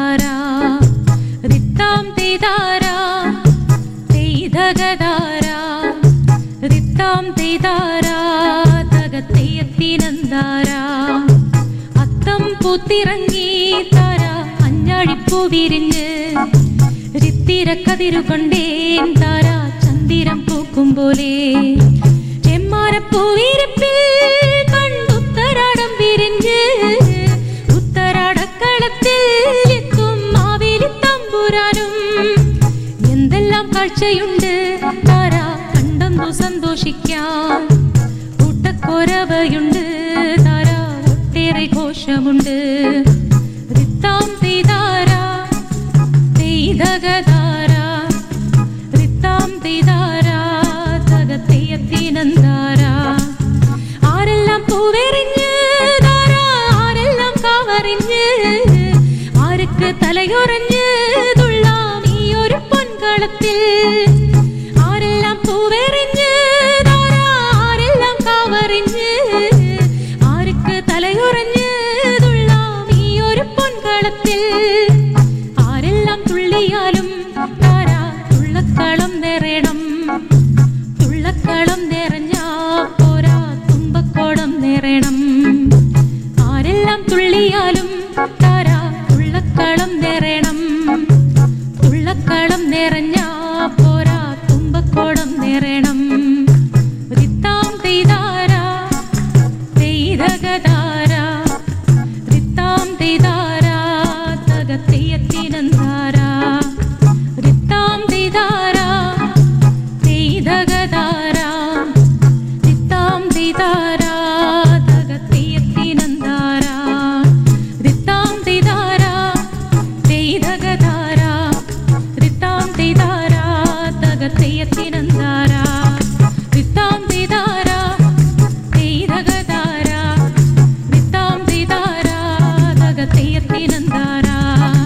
தாரா ரித்தாம் தெய்தாரா தெய்தகதாரா ரித்தாம் தெய்தாரா தகத்தையத்தினந்தாரா அத்தம் பூத்திறங்கி தாரா அஞ்சாழிப்பூ விரிஞ்சு ரித்திர கதிரு கொண்டேன் தாரா சந்திரம் பூக்கும் போலே. எம்மாற பூவிருப்பு കാഴ്ചയുണ്ട് താര കണ്ടെന്നു സന്തോഷിക്കാം കൂട്ടക്കൊരവയുണ്ട് താര ഒട്ടേറെ ഘോഷമുണ്ട് റിത്താം തെയ്താര തെയ്തകതാര റിത്താം തെയ്താര തകത്തെയ്യത്തിനന്താര ആരെല്ലാം പൂവെറിഞ്ഞ് താര ആരെല്ലാം കാവറിഞ്ഞ് ആർക്ക് തലയുറഞ്ഞ് തുള്ളാം ഈ കളത്തിൽ ആരെല്ലാം പൂവെറിഞ്ഞ് ആരെല്ലാം കാവറിഞ്ഞ് ആർക്ക് തലയുറഞ്ഞ് തുള്ളാം ഈ ഒരു പൊൻകളത്തിൽ ആരെല്ലാം തുള്ളിയാലും താരാ തുള്ളക്കളം നിറയണം. തുള്ളക്കളം നിറഞ്ഞാ പോരാ തുമ്പക്കോടം നിറയണം. ആരെല്ലാം തുള്ളിയാലും താരാ തുള്ളക്കളം നിറയണം. നിറഞ്ഞ പോരാ തുമ്പക്കോടം നിറയണം? estarás.